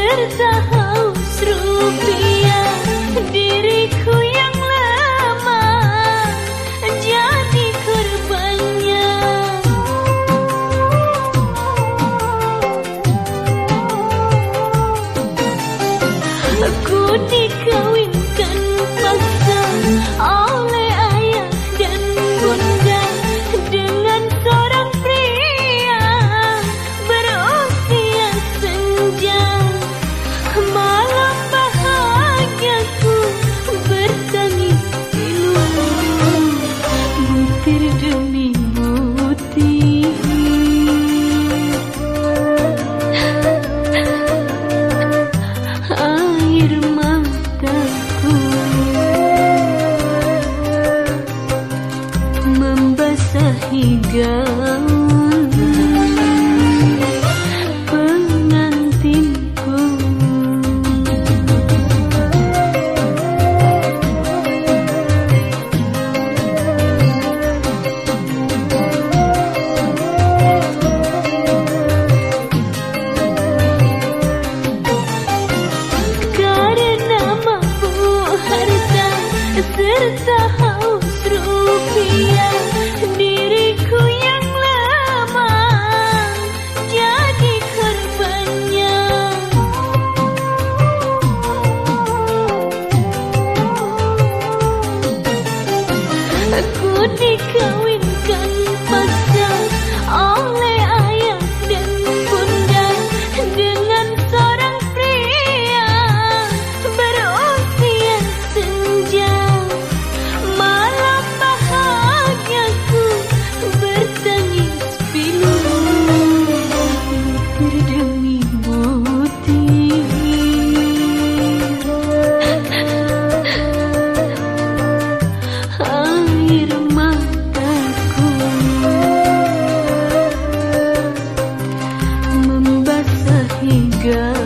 serta haus rupiah Diriku yang lemah jadi korbannya. Aku dikawinkan 啊 good.